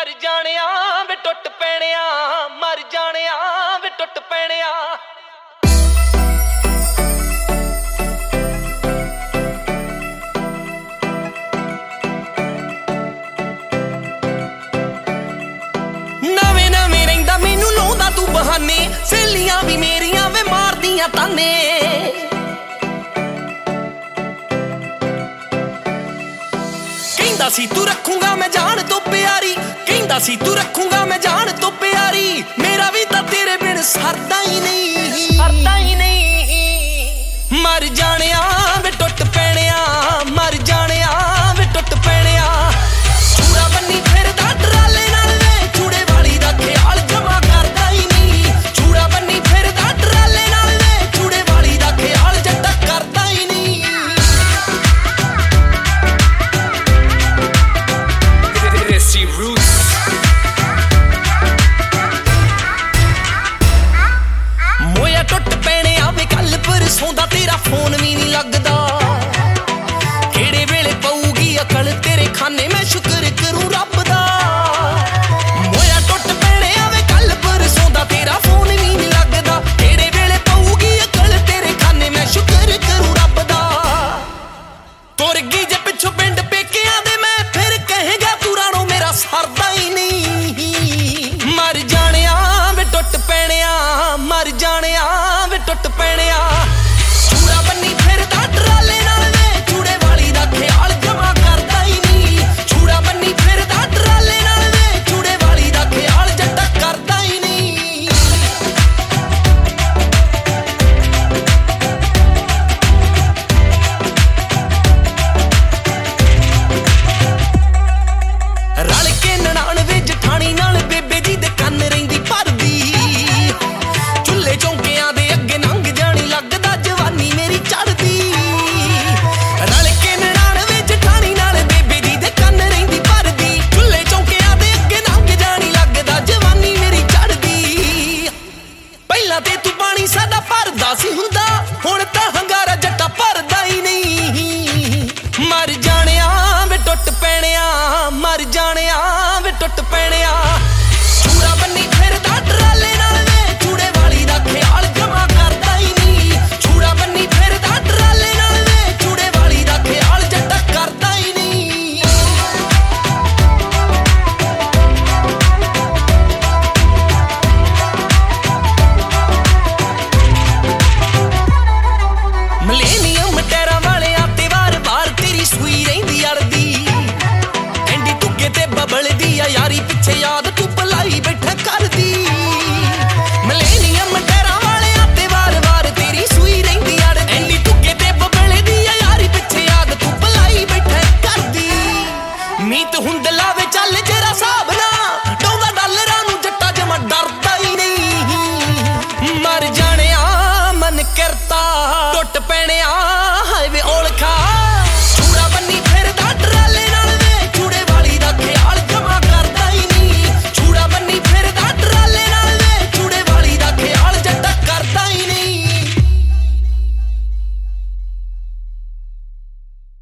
ਮਰ ਜਾਣਿਆ ਵੇ ਟੁੱਟ ਪੈਣਿਆ, ਮਰ ਜਾਣਿਆ ਵੇ ਟੁੱਟ ਪੈਣਿਆ। ਨਵੇਂ ਨਵੇਂ ਰਹਿੰਦਾ ਮੈਨੂੰ ਲਾਉਂਦਾ ਤੂੰ ਬਹਾਨੇ, ਸਹੇਲੀਆਂ ਵੀ ਮੇਰੀਆਂ ਵੇ ਮਾਰਦੀਆਂ ਤਾਨੇ। ਕਹਿੰਦਾ ਸੀ ਤੂੰ ਰੱਖੂਗਾ ਮੈਂ ਜਾਨ ਤੋਂ ਪਿਆਰੀ। ਕਹਿੰਦਾ ਸੀ ਤੂੰ ਰੱਖੂਗਾ ਮੈਂ ਜਾਨ ਤੋਂ ਪਿਆਰੀ। ਮੇਰਾ ਵੀ ਤਾਂ ਤੇਰੇ ਬਿਨ ਸਰਦਾ ਹੀ ਨਹੀਂ। ਸਰਦਾ ਹੀ ਨਹੀਂ। ਮਰ ਜਾਣਿਆ தொட்டு ਯਾਰੀ ਪਿੱਛੇ ਯਾਦ ਤੂੰ ਭਲਾਈ ਬੈਠਾ ਕਰਦੀ। ਚੱਲ ਜਰਾ ਸਾਬ ਨਾ ਡਾਉਂਦਾ ਜਮਾ ਡਰਦਾ ਹੀ ਨਹੀਂ। ਮਰ ਜਾਣਿਆ ਮਨ ਕਰਤਾ, ਟੁੱਟ ਪੈਣਿਆ ਹਾਈਵੇ ਔਲਖਾ।